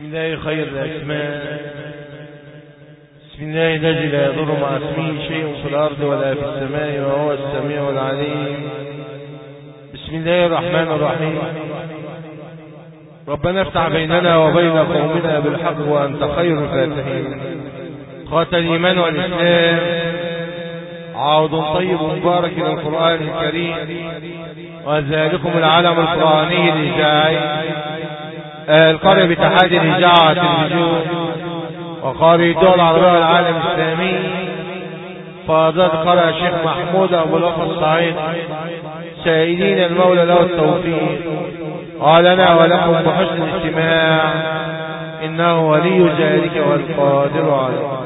بسم الله خير الأسماء. بسم الله الذي لا يضر مع اسمه شيء في الأرض ولا في السماء وهو السميع العليم. بسم الله الرحمن الرحيم. ربنا افتح بيننا وبين قومنا بالحق وأنت خير الفاتحين. قاتل الإيمان والإسلام. عوض طيب مبارك إلى القرآن الكريم. وذلكم العالم القرآني الإذاعي القارئ باتحاد الإذاعة التلفزيون وقارئ الدول العربية والعالم الإسلامي. فضل قرأ الشيخ محمود أبو الوفا الصعيد سائلين المولى له التوفيق. ولنا ولكم بحسن الاستماع إنه ولي ذلك والقادر عليه.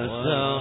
الشمس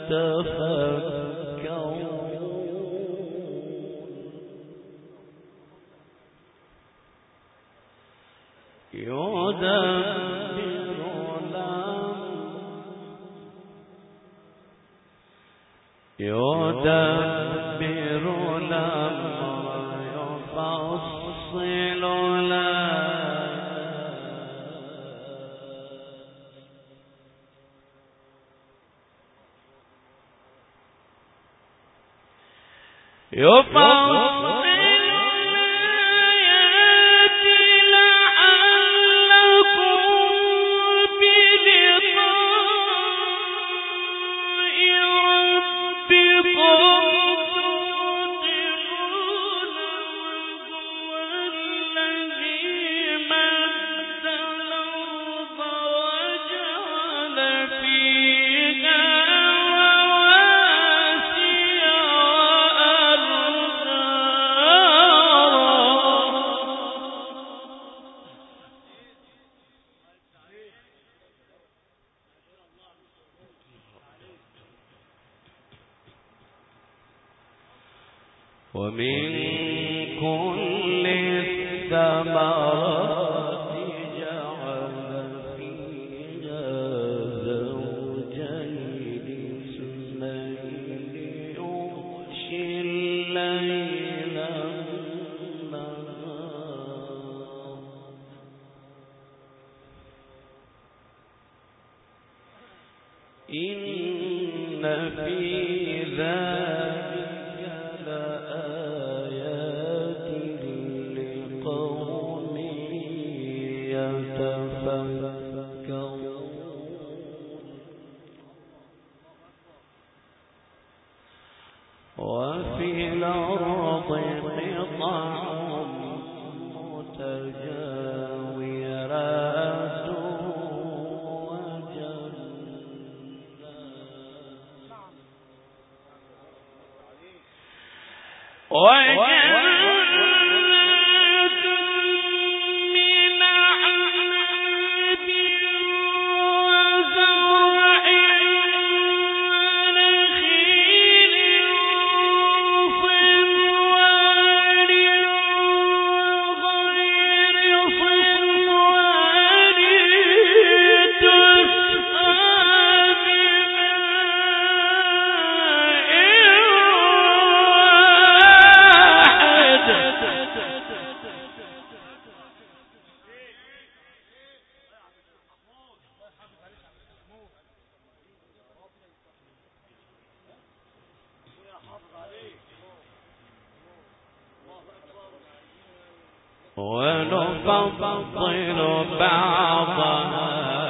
يتفكرون ونفضل بعضها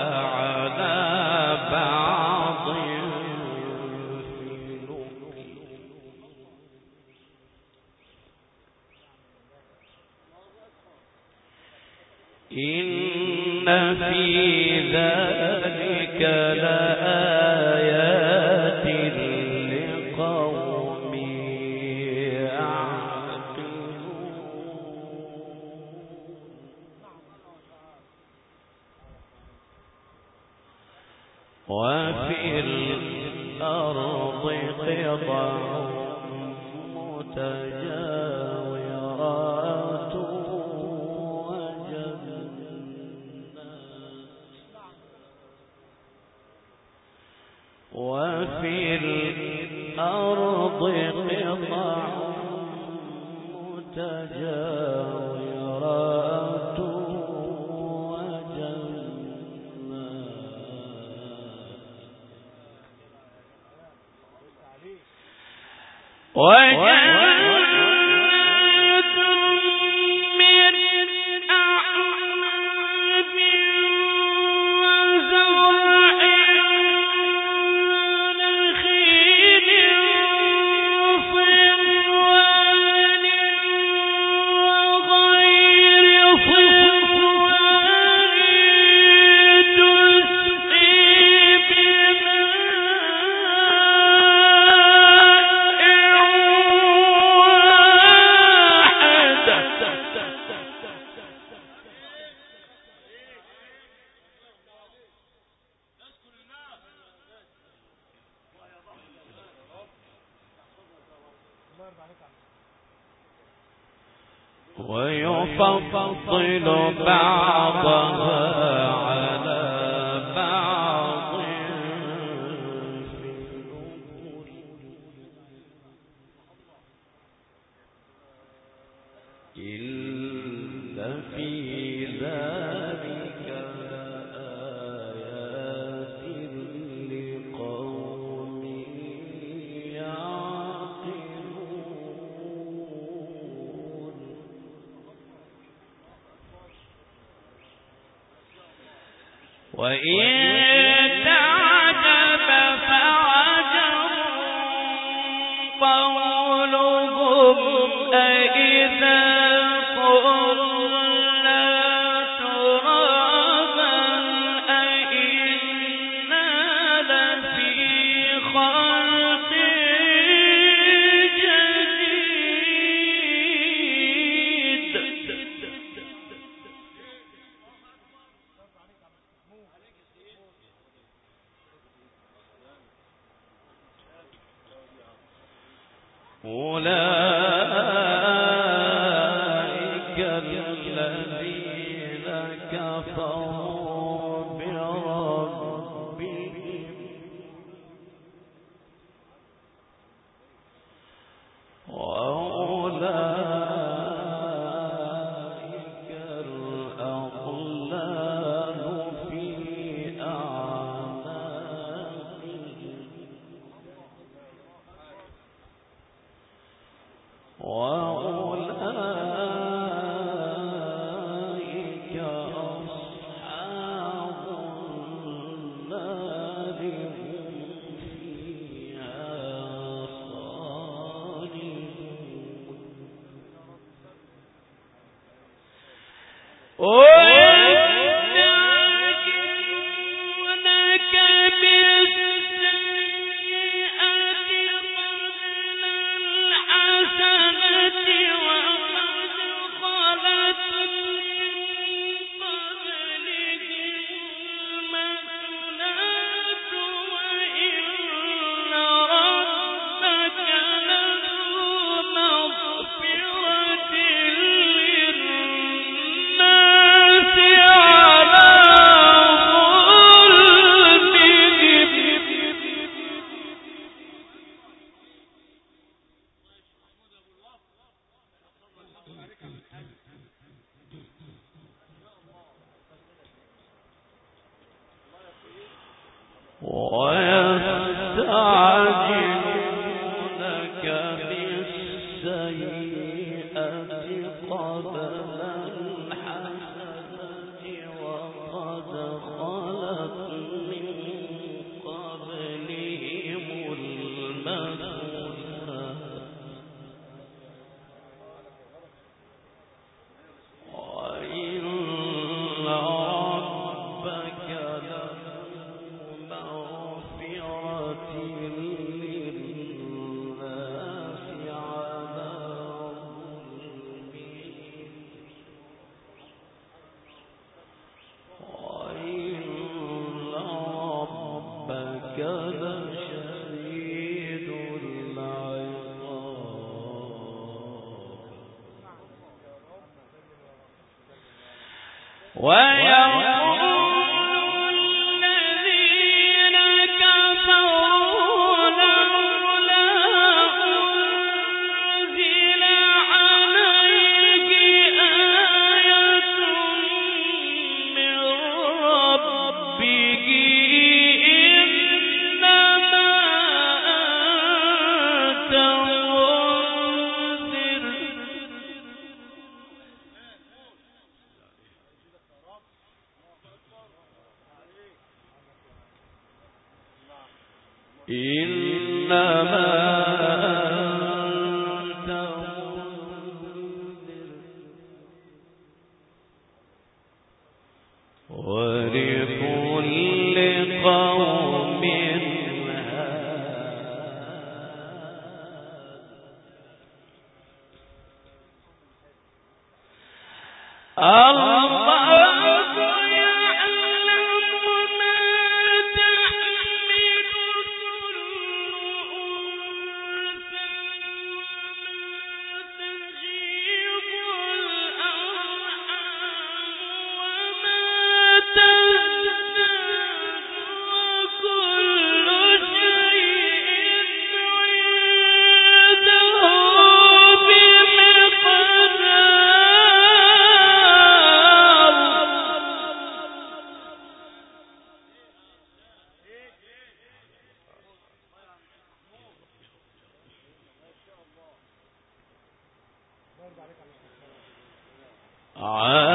عالم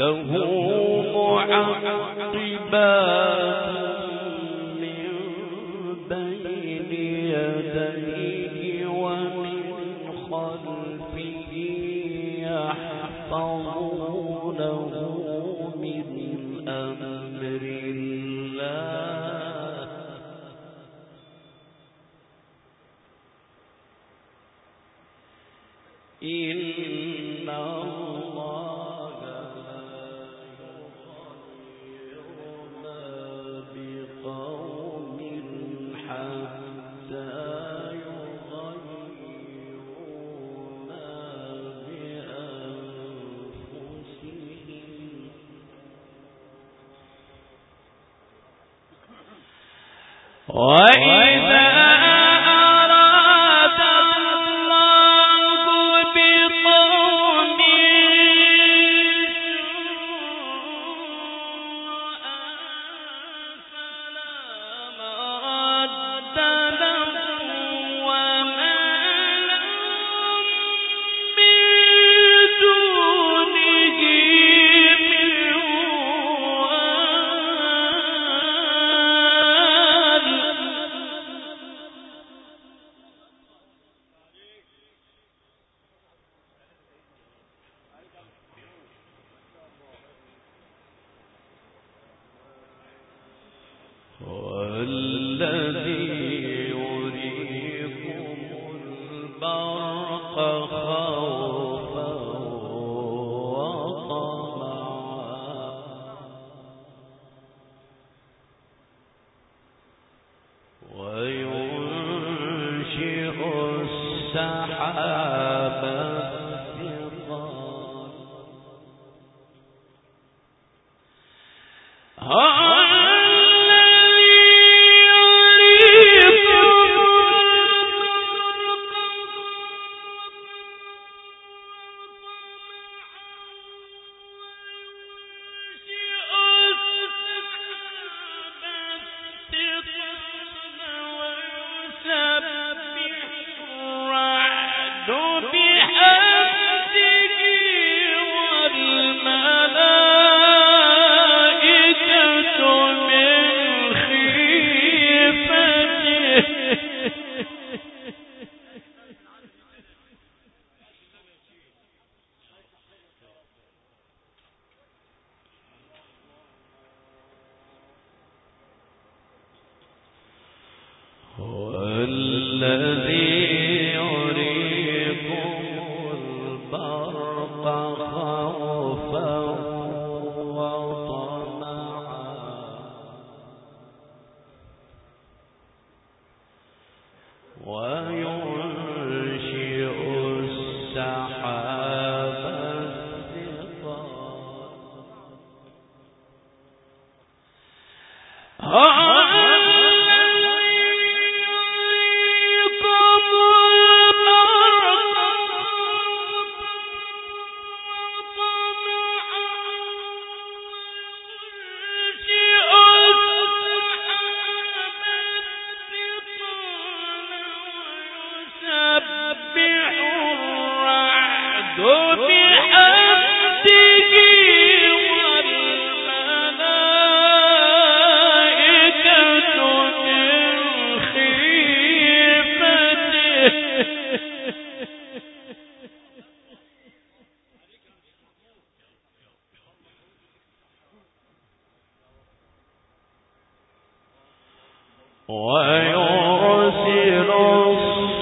له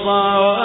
الصواعق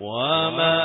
وما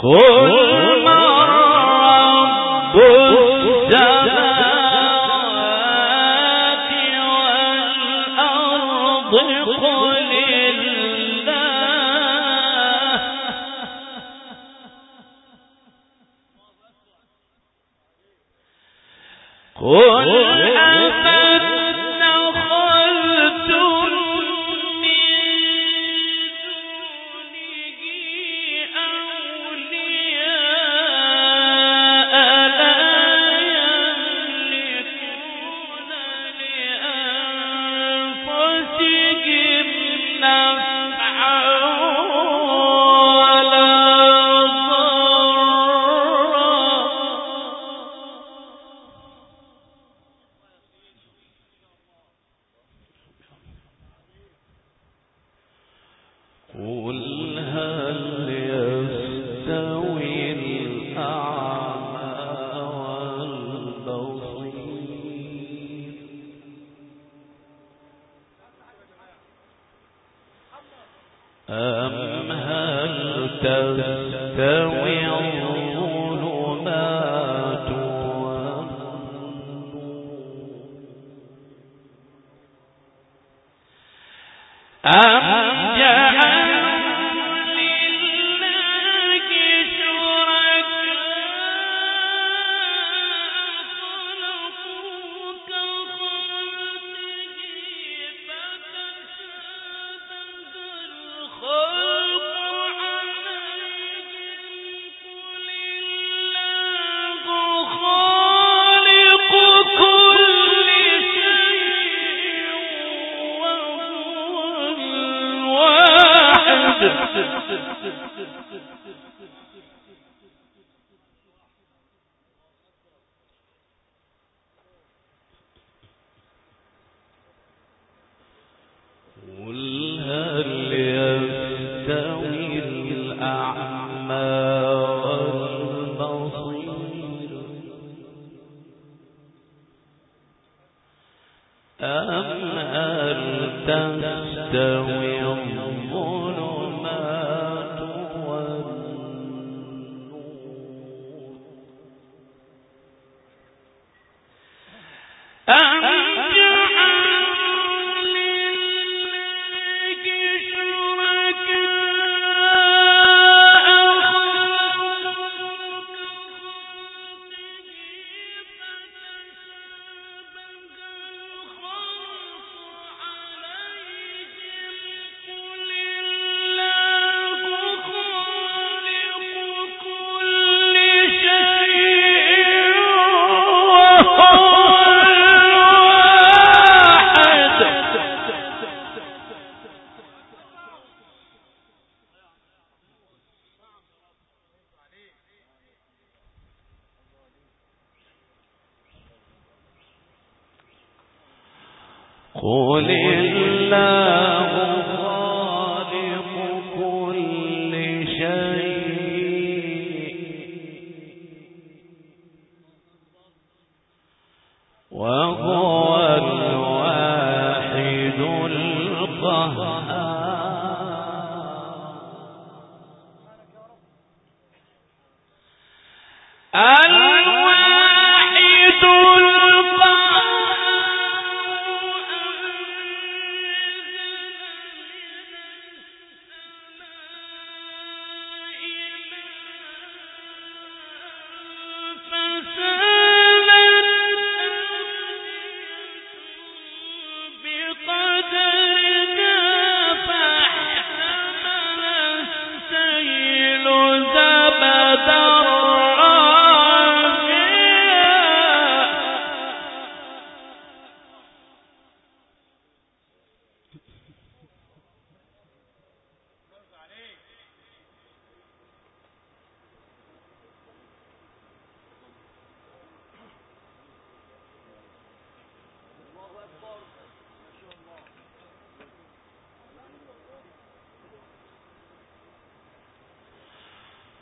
그. am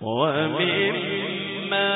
ومما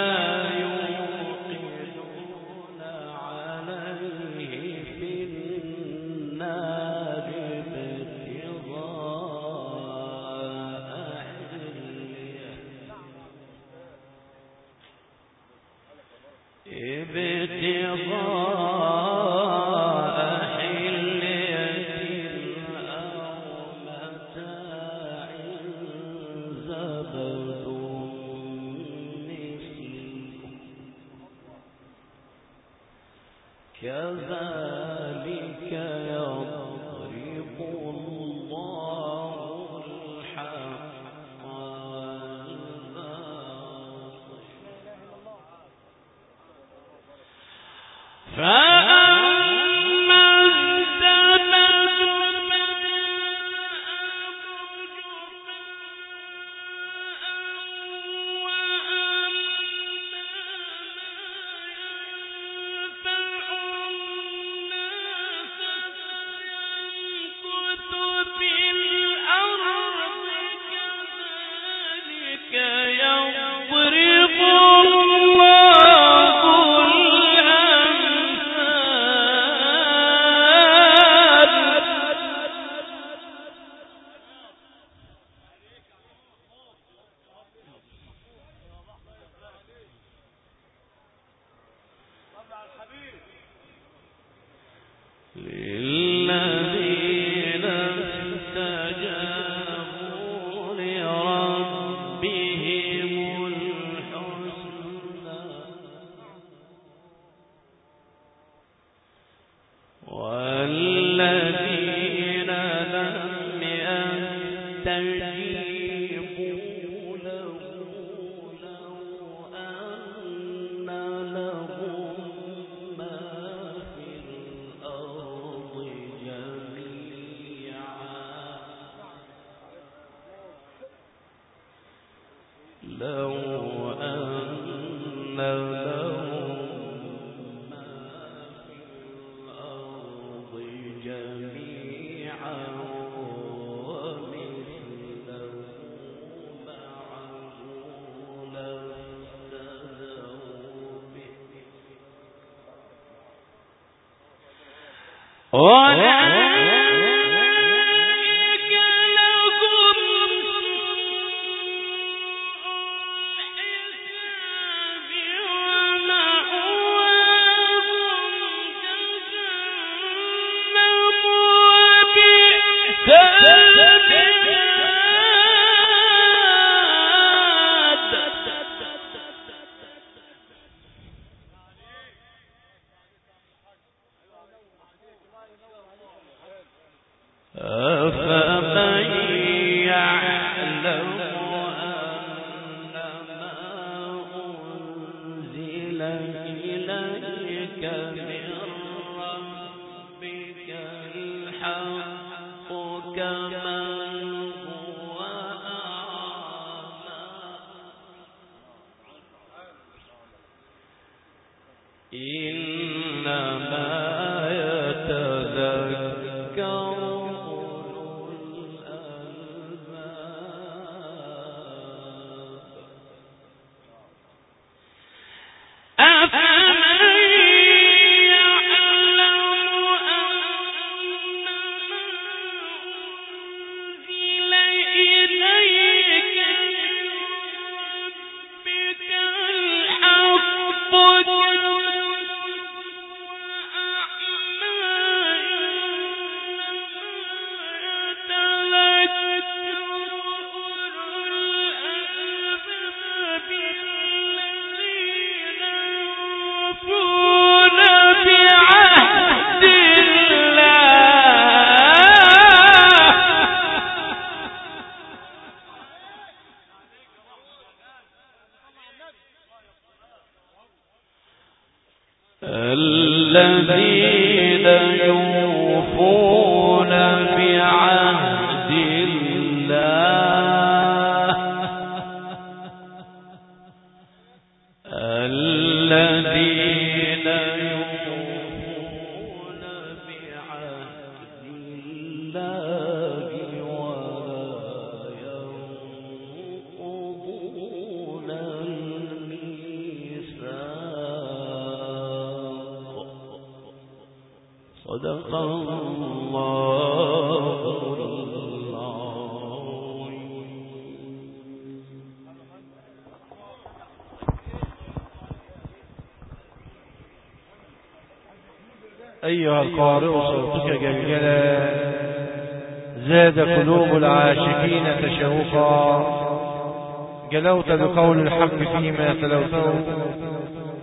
Whoa. تلوته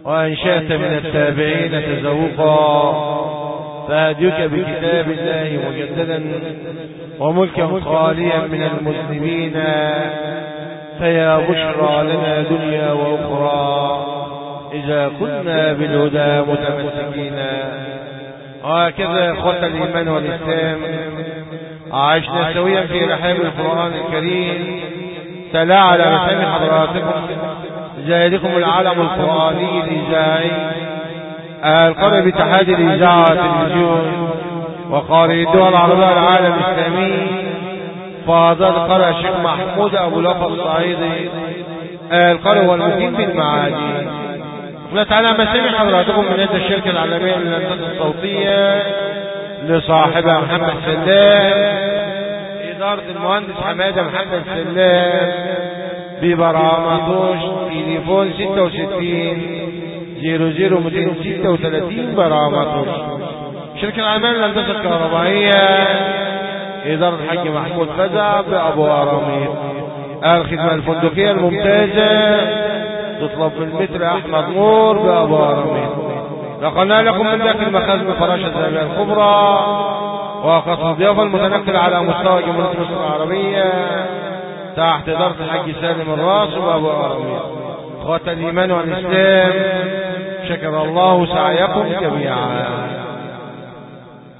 وأنشأت من التابعين تزوقا. فهديك بكتاب الله مجددا وملكا خاليا من المذنبين فيا بشرى لنا دنيا وأخرى. إذا كنا بالهدى متمسكين. وهكذا يا إخوة الإيمان والإسلام. عشنا سويا في رحاب القرآن الكريم. تلا على مسام حضراتكم. ذلكم العالم القرآني الإذاعي القرى باتحاد الإذاعة والتلفزيون وقارئ الدول العربية العالم الإسلامي. فاضل قرى الشيخ محمود أبو لفظ الصعيدي. القرى والمقيم بالمعادي ونتعالى مسامي حضراتكم من هذه الشركة العالمية للهندسة الصوتية لصاحبها محمد سلام. إدارة المهندس حمادة محمد سلام. ببرامتوش تليفون 66 236 برامة شركة الأعمال الهندسة الكهربائية إدارة الحاج محمود فزع بأبو أرامير الخدمة الفندقية الممتازة تطلب من متر أحمد نور بأبو أرامير نقلنا لكم من داخل مخازن فراشة الزاوية الكبرى وقصر الضيافة المتنقل على مستوى جمهورية مصر العربية تحت إدارة الحاج سالم الرأس وأبو أرامير إخوة الإيمان والإسلام شكر الله سعيكم جميعا.